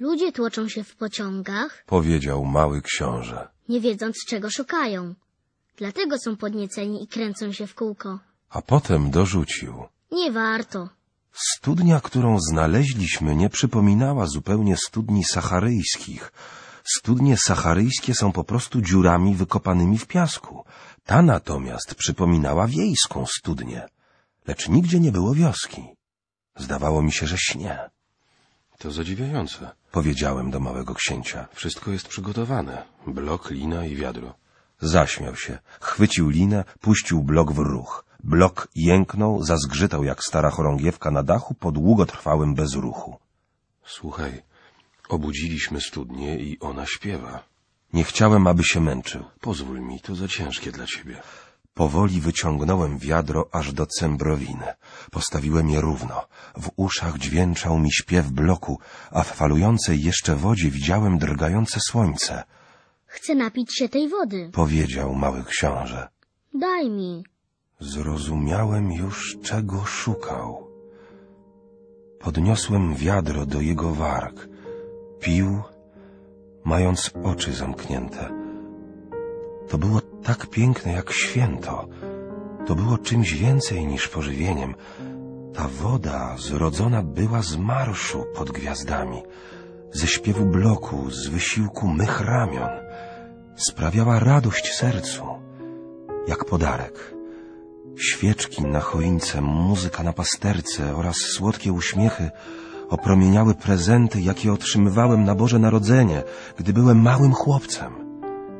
Ludzie tłoczą się w pociągach, powiedział mały książę. nie wiedząc czego szukają. Dlatego są podnieceni i kręcą się w kółko. A potem dorzucił. Nie warto. Studnia, którą znaleźliśmy, nie przypominała zupełnie studni sacharyjskich. Studnie sacharyjskie są po prostu dziurami wykopanymi w piasku. Ta natomiast przypominała wiejską studnię. Lecz nigdzie nie było wioski. Zdawało mi się, że śnie. To zadziwiające. Powiedziałem do małego księcia. Wszystko jest przygotowane. Blok, lina i wiadro. Zaśmiał się, chwycił linę, puścił blok w ruch. Blok jęknął, zazgrzytał jak stara chorągiewka na dachu po długotrwałym bezruchu. Słuchaj, obudziliśmy studnię i ona śpiewa. Nie chciałem, aby się męczył. Pozwól mi, to za ciężkie dla ciebie. Powoli wyciągnąłem wiadro aż do cembrowiny. Postawiłem je równo. W uszach dźwięczał mi śpiew bloku, a w falującej jeszcze wodzie widziałem drgające słońce. Chcę napić się tej wody. Powiedział mały książę. Daj mi. Zrozumiałem już, czego szukał. Podniosłem wiadro do jego warg. Pił, mając oczy zamknięte. To było tak piękne jak święto. To było czymś więcej niż pożywieniem. Ta woda zrodzona była z marszu pod gwiazdami, ze śpiewu bloku, z wysiłku mych ramion. Sprawiała radość sercu, jak podarek. Świeczki na choince, muzyka na pasterce oraz słodkie uśmiechy opromieniały prezenty, jakie otrzymywałem na Boże Narodzenie, gdy byłem małym chłopcem.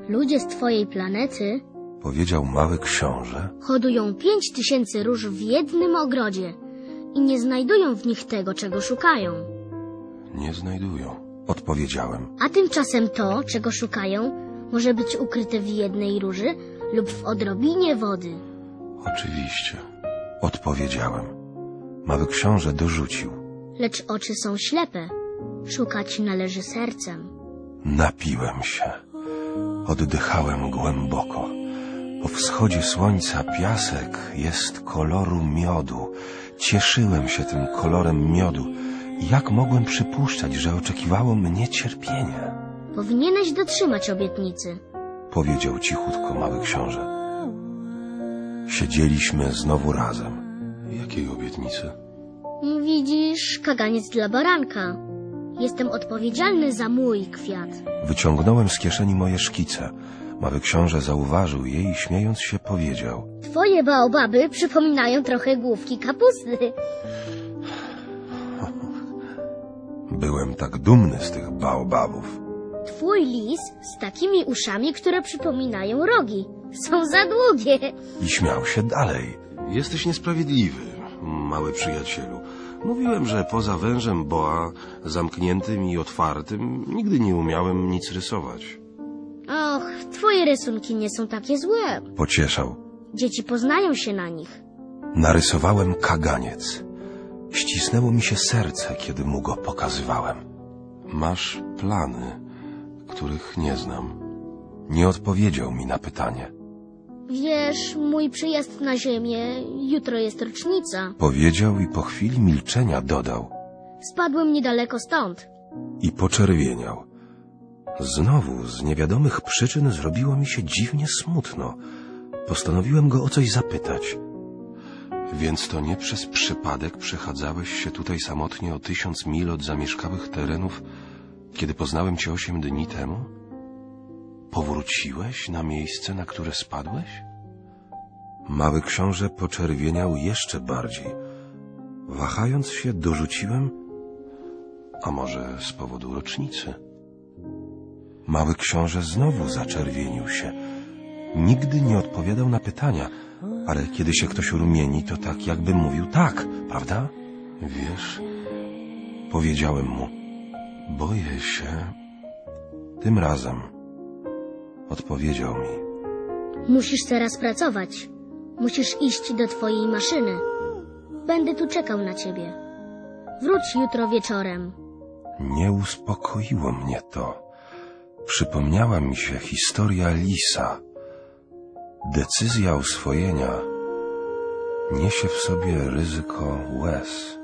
Ludzie z twojej planety Powiedział mały książę, hodują pięć tysięcy róż w jednym ogrodzie i nie znajdują w nich tego, czego szukają. Nie znajdują. odpowiedziałem. A tymczasem to, czego szukają, może być ukryte w jednej róży lub w odrobinie wody. Oczywiście. Odpowiedziałem. Mały książę dorzucił. Lecz oczy są ślepe. Szukać należy sercem. Napiłem się. Oddychałem głęboko. Po wschodzie słońca piasek jest koloru miodu. Cieszyłem się tym kolorem miodu. Jak mogłem przypuszczać, że oczekiwało mnie cierpienie? Powinieneś dotrzymać obietnicy. Powiedział cichutko mały książę. Siedzieliśmy znowu razem. Jakiej obietnicy? Widzisz, kaganiec dla baranka. Jestem odpowiedzialny za mój kwiat. Wyciągnąłem z kieszeni moje szkice. Mały książę zauważył je i śmiejąc się powiedział. Twoje baobaby przypominają trochę główki kapusty. Byłem tak dumny z tych baobabów. Twój lis z takimi uszami, które przypominają rogi. Są za długie. I śmiał się dalej. Jesteś niesprawiedliwy, mały przyjacielu. Mówiłem, że poza wężem boa, zamkniętym i otwartym, nigdy nie umiałem nic rysować. Och, twoje rysunki nie są takie złe. Pocieszał. Dzieci poznają się na nich. Narysowałem kaganiec. Ścisnęło mi się serce, kiedy mu go pokazywałem. Masz plany, których nie znam. Nie odpowiedział mi na pytanie. Wiesz, mój przyjazd na ziemię, jutro jest rocznica. Powiedział i po chwili milczenia dodał. Spadłem niedaleko stąd. I poczerwieniał. Znowu, z niewiadomych przyczyn, zrobiło mi się dziwnie smutno. Postanowiłem go o coś zapytać. Więc to nie przez przypadek przechadzałeś się tutaj samotnie o tysiąc mil od zamieszkałych terenów, kiedy poznałem cię osiem dni temu? Powróciłeś na miejsce, na które spadłeś? Mały książę poczerwieniał jeszcze bardziej. Wahając się, dorzuciłem, A może z powodu rocznicy? Mały książę znowu zaczerwienił się. Nigdy nie odpowiadał na pytania, ale kiedy się ktoś rumieni, to tak jakby mówił tak, prawda? Wiesz, Powiedziałem mu. boję się. Tym razem odpowiedział mi. Musisz teraz pracować. Musisz iść do twojej maszyny. Będę tu czekał na ciebie. Wróć jutro wieczorem. Nie uspokoiło mnie to. Przypomniała mi się historia lisa. Decyzja uswojenia niesie w sobie ryzyko łez.